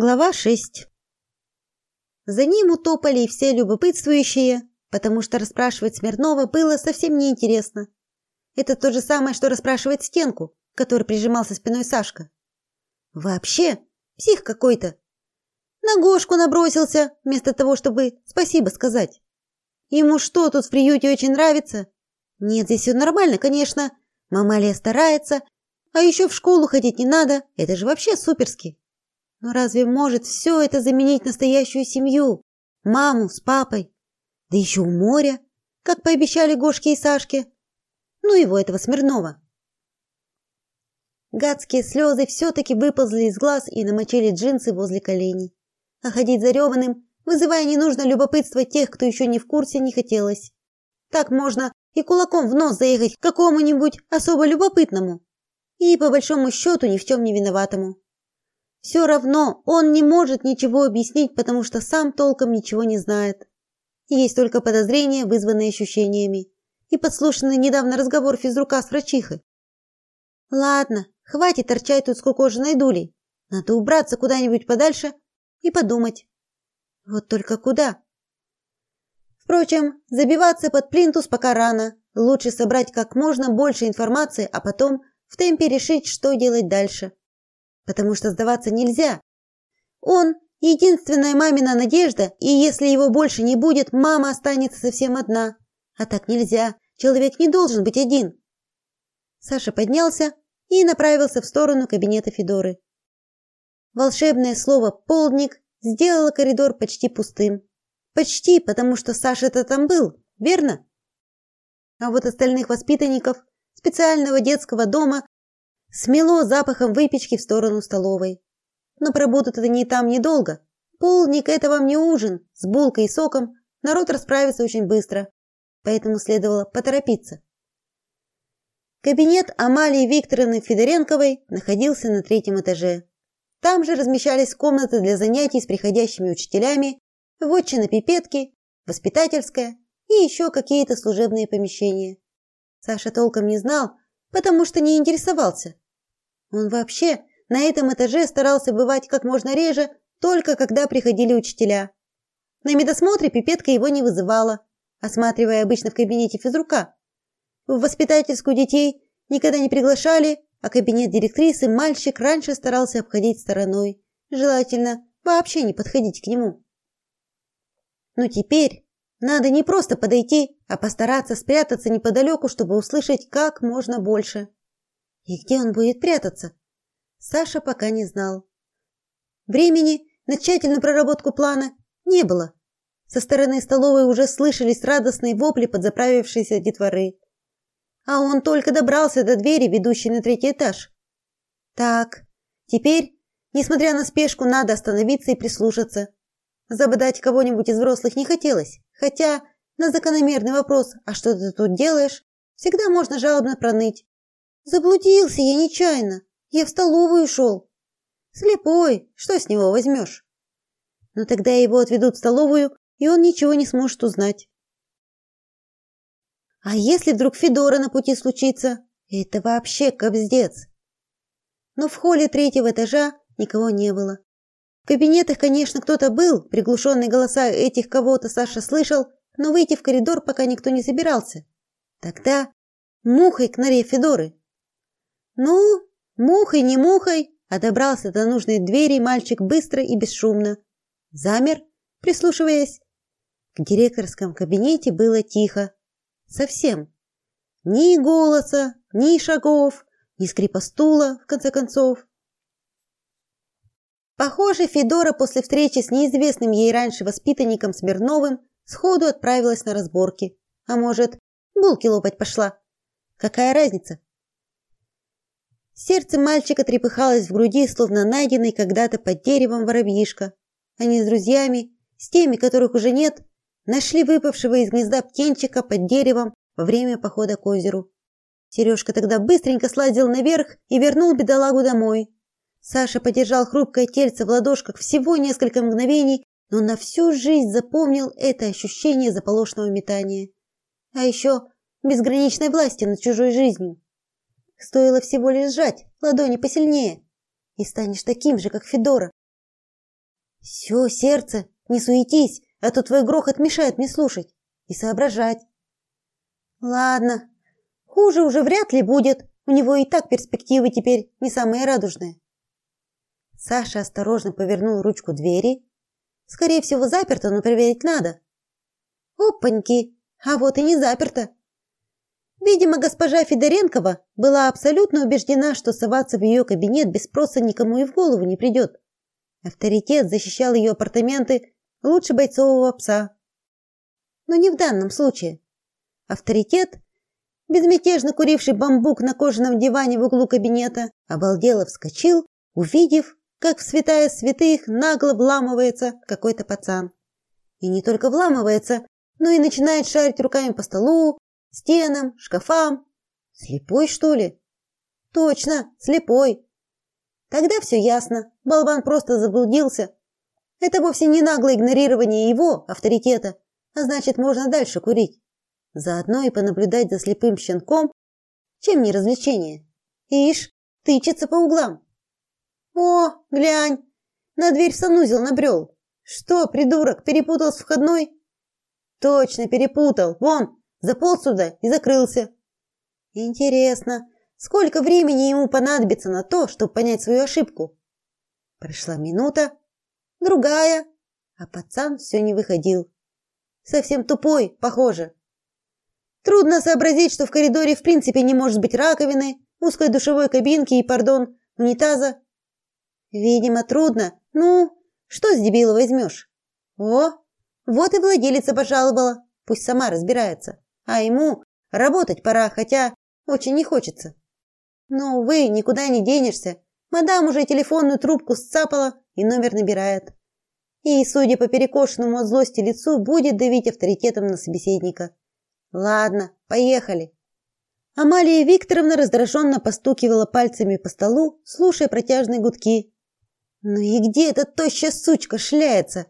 Глава 6. За ним утопали и все любопытствующие, потому что расспрашивать Смирнова было совсем неинтересно. Это то же самое, что расспрашивать стенку, которой прижимался спиной Сашка. Вообще, псих какой-то. На Гошку набросился, вместо того, чтобы спасибо сказать. Ему что, тут в приюте очень нравится? Нет, здесь все нормально, конечно. Мамалия старается, а еще в школу ходить не надо. Это же вообще суперски. Но разве может все это заменить настоящую семью? Маму с папой? Да еще у моря, как пообещали Гошке и Сашке. Ну его, этого Смирнова. Гадские слезы все-таки выползли из глаз и намочили джинсы возле коленей. А ходить зареванным, вызывая ненужное любопытство тех, кто еще не в курсе, не хотелось. Так можно и кулаком в нос заехать какому-нибудь особо любопытному. И, по большому счету, ни в чем не виноватому. Все равно он не может ничего объяснить, потому что сам толком ничего не знает. Есть только подозрения, вызванные ощущениями, и подслушанный недавно разговор физрука с врачихой. Ладно, хватит торчать тут скукоженной дулей. Надо убраться куда-нибудь подальше и подумать. Вот только куда? Впрочем, забиваться под плинтус пока рано. Лучше собрать как можно больше информации, а потом в темпе решить, что делать дальше потому что сдаваться нельзя. Он единственная мамина надежда, и если его больше не будет, мама останется совсем одна. А так нельзя. Человек не должен быть один. Саша поднялся и направился в сторону кабинета Федоры. Волшебное слово полдник сделало коридор почти пустым. Почти, потому что Саша-то там был, верно? А вот остальных воспитанников специального детского дома Смело запахом выпечки в сторону столовой. Но пробудут они там недолго. Полник – это вам не ужин. С булкой и соком народ расправится очень быстро. Поэтому следовало поторопиться. Кабинет Амалии Викторовны Федоренковой находился на третьем этаже. Там же размещались комнаты для занятий с приходящими учителями, вотчина пипетки, воспитательская и еще какие-то служебные помещения. Саша толком не знал, потому что не интересовался. Он вообще на этом этаже старался бывать как можно реже, только когда приходили учителя. На медосмотре пипетка его не вызывала, осматривая обычно в кабинете физрука. В воспитательскую детей никогда не приглашали, а кабинет директрисы мальчик раньше старался обходить стороной, желательно вообще не подходить к нему. Но теперь надо не просто подойти, а постараться спрятаться неподалеку, чтобы услышать как можно больше. И где он будет прятаться? Саша пока не знал. Времени на тщательную проработку плана не было. Со стороны столовой уже слышались радостные вопли подзаправившейся детворы. А он только добрался до двери, ведущей на третий этаж. Так, теперь, несмотря на спешку, надо остановиться и прислушаться. Забодать кого-нибудь из взрослых не хотелось. Хотя на закономерный вопрос «А что ты тут делаешь?» всегда можно жалобно проныть. «Заблудился я нечаянно. Я в столовую шел». «Слепой, что с него возьмешь?» Но тогда его отведут в столовую, и он ничего не сможет узнать. А если вдруг Федора на пути случится? Это вообще кобздец. Но в холле третьего этажа никого не было. Кабинетах, конечно, кто-то был, приглушенные голоса этих кого-то Саша слышал, но выйти в коридор пока никто не собирался. Тогда мухой к норе Федоры. Ну, мухой не мухой, а добрался до нужной двери мальчик быстро и бесшумно. Замер, прислушиваясь. В директорском кабинете было тихо. Совсем. Ни голоса, ни шагов, ни скрипа стула, в конце концов. Похоже, Федора после встречи с неизвестным ей раньше воспитанником Смирновым сходу отправилась на разборки. А может, булки лопать пошла. Какая разница? Сердце мальчика трепыхалось в груди, словно найденный когда-то под деревом воробьишка. Они с друзьями, с теми, которых уже нет, нашли выпавшего из гнезда птенчика под деревом во время похода к озеру. Сережка тогда быстренько слазил наверх и вернул бедолагу домой. Саша подержал хрупкое тельце в ладошках всего несколько мгновений, но на всю жизнь запомнил это ощущение заполошного метания. А еще безграничной власти над чужой жизнью. Стоило всего лишь сжать ладони посильнее, и станешь таким же, как Федора. Все, сердце, не суетись, а то твой грохот мешает мне слушать и соображать. Ладно, хуже уже вряд ли будет. У него и так перспективы теперь не самые радужные. Саша осторожно повернул ручку двери. Скорее всего, заперто, но проверить надо. Опаньки, а вот и не заперто. Видимо, госпожа Федоренкова была абсолютно убеждена, что соваться в ее кабинет без спроса никому и в голову не придет. Авторитет защищал ее апартаменты лучше бойцового пса. Но не в данном случае. Авторитет, безмятежно куривший бамбук на кожаном диване в углу кабинета, обалдело вскочил, увидев, как в святая святых нагло вламывается какой-то пацан. И не только вламывается, но и начинает шарить руками по столу, стенам, шкафам. Слепой, что ли? Точно, слепой. Тогда все ясно. Болван просто заблудился. Это вовсе не наглое игнорирование его авторитета, а значит, можно дальше курить. Заодно и понаблюдать за слепым щенком, чем не развлечение. Ишь, тычется по углам. О, глянь, на дверь санузел набрел. Что, придурок, перепутал с входной? Точно перепутал. Вон, заполз сюда и закрылся. Интересно, сколько времени ему понадобится на то, чтобы понять свою ошибку? Прошла минута, другая, а пацан все не выходил. Совсем тупой, похоже. Трудно сообразить, что в коридоре в принципе не может быть раковины, узкой душевой кабинки и, пардон, унитаза. Видимо, трудно. Ну, что с дебила возьмешь? О, вот и владелица пожаловала. Пусть сама разбирается. А ему работать пора, хотя очень не хочется. Но, увы, никуда не денешься. Мадам уже телефонную трубку сцапала и номер набирает. И, судя по перекошенному от злости лицу, будет давить авторитетом на собеседника. Ладно, поехали. Амалия Викторовна раздраженно постукивала пальцами по столу, слушая протяжные гудки. Ну и где эта тощая сучка шляется?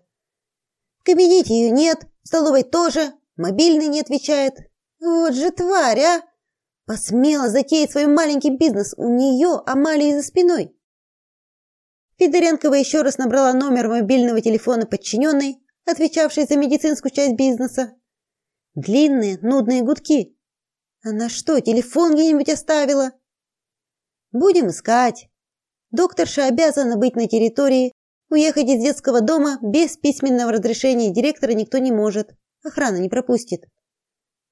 В кабинете ее нет, в столовой тоже, мобильный не отвечает. Вот же тварь, а! Посмела затеять свой маленький бизнес у нее, Амалии, за спиной. Федоренкова еще раз набрала номер мобильного телефона подчиненной, отвечавшей за медицинскую часть бизнеса. Длинные, нудные гудки. Она что, телефон где-нибудь оставила? Будем искать. Докторша обязана быть на территории. Уехать из детского дома без письменного разрешения директора никто не может. Охрана не пропустит.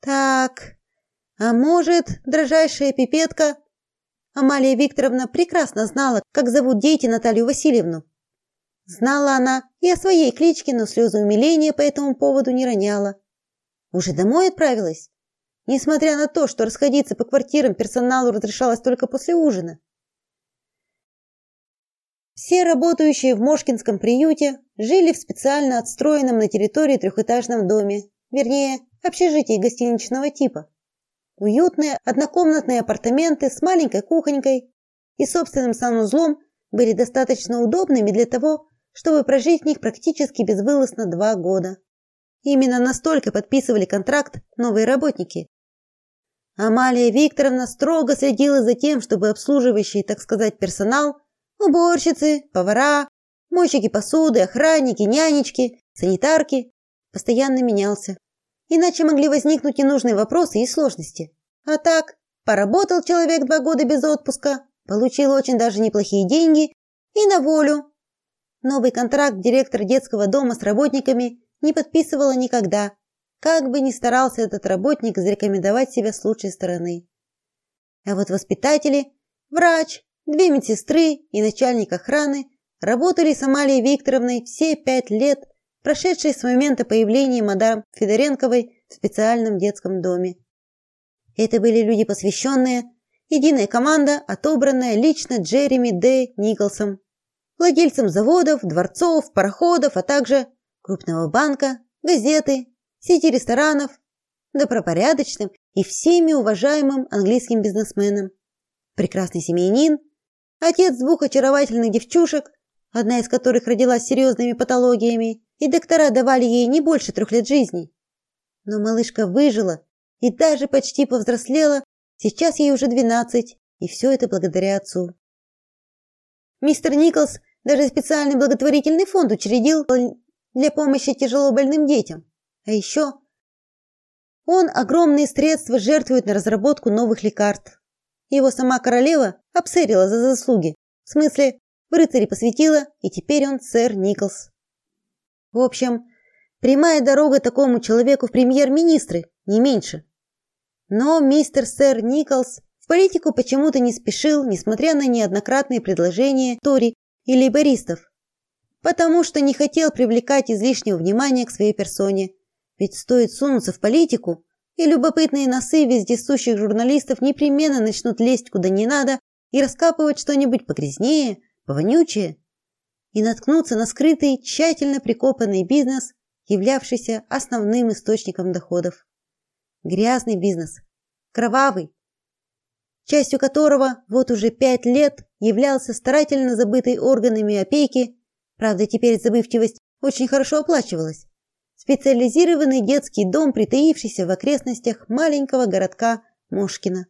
Так. А может, дрожайшая пипетка Амалия Викторовна прекрасно знала, как зовут дети Наталью Васильевну. Знала она и о своей кличке, но слезы умиления по этому поводу не роняла. Уже домой отправилась, несмотря на то, что расходиться по квартирам персоналу разрешалось только после ужина. Все работающие в Мошкинском приюте жили в специально отстроенном на территории трехэтажном доме, вернее, общежитии гостиничного типа. Уютные однокомнатные апартаменты с маленькой кухонькой и собственным санузлом были достаточно удобными для того, чтобы прожить в них практически безвылазно два года. Именно настолько подписывали контракт новые работники. Амалия Викторовна строго следила за тем, чтобы обслуживающий, так сказать, персонал, уборщицы, повара, мойщики посуды, охранники, нянечки, санитарки постоянно менялся иначе могли возникнуть ненужные вопросы и сложности. А так, поработал человек два года без отпуска, получил очень даже неплохие деньги и на волю. Новый контракт директор детского дома с работниками не подписывала никогда, как бы ни старался этот работник зарекомендовать себя с лучшей стороны. А вот воспитатели, врач, две медсестры и начальник охраны работали с Амалией Викторовной все пять лет – прошедшей с момента появления мадам Федоренковой в специальном детском доме. Это были люди посвященные, единая команда, отобранная лично Джереми Д. Николсом, владельцем заводов, дворцов, пароходов, а также крупного банка, газеты, сети ресторанов, добропорядочным и всеми уважаемым английским бизнесменом. Прекрасный семьянин, отец двух очаровательных девчушек, одна из которых родилась с серьезными патологиями, и доктора давали ей не больше трех лет жизни. Но малышка выжила и даже почти повзрослела, сейчас ей уже двенадцать, и все это благодаря отцу. Мистер Николс Даже специальный благотворительный фонд учредил для помощи тяжелобольным детям. А еще он огромные средства жертвует на разработку новых лекарств. Его сама королева обсерила за заслуги. В смысле, в рыцаре посвятила, и теперь он сэр Николс. В общем, прямая дорога такому человеку в премьер-министры, не меньше. Но мистер сэр Николс в политику почему-то не спешил, несмотря на неоднократные предложения Тори и лейбористов, потому что не хотел привлекать излишнего внимания к своей персоне. Ведь стоит сунуться в политику, и любопытные носы вездесущих журналистов непременно начнут лезть куда не надо и раскапывать что-нибудь погрязнее, повонючее, и наткнуться на скрытый, тщательно прикопанный бизнес, являвшийся основным источником доходов. Грязный бизнес, кровавый, частью которого вот уже пять лет являлся старательно забытый органами опеки, правда, теперь забывчивость очень хорошо оплачивалась. Специализированный детский дом, притаившийся в окрестностях маленького городка Мошкино.